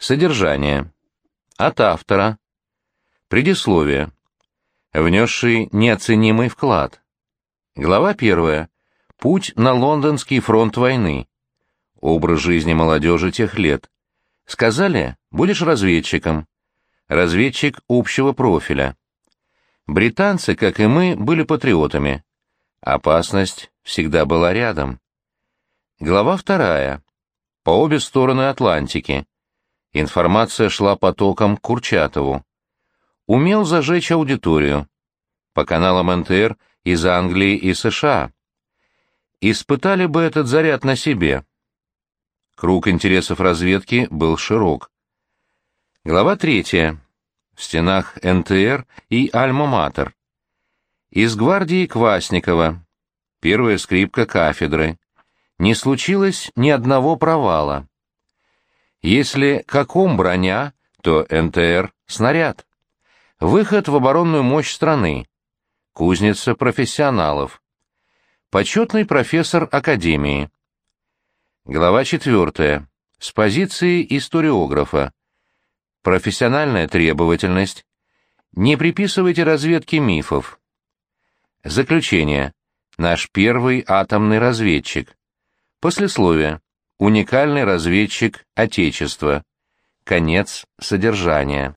Содержание. От автора. Предисловие. Внесший неоценимый вклад. Глава первая. Путь на лондонский фронт войны. Образ жизни молодежи тех лет. Сказали, будешь разведчиком. Разведчик общего профиля. Британцы, как и мы, были патриотами. Опасность всегда была рядом. Глава вторая. По обе стороны Атлантики. Информация шла потоком к Курчатову. Умел зажечь аудиторию. По каналам НТР из Англии и США. Испытали бы этот заряд на себе. Круг интересов разведки был широк. Глава третья. В стенах НТР и Альма-Матер. Из гвардии Квасникова. Первая скрипка кафедры. Не случилось ни одного провала. Если каком броня, то НТР — снаряд. Выход в оборонную мощь страны. Кузница профессионалов. Почетный профессор Академии. Глава четвертая. С позиции историографа. Профессиональная требовательность. Не приписывайте разведке мифов. Заключение. Наш первый атомный разведчик. Послесловие. Уникальный разведчик Отечества. Конец содержания.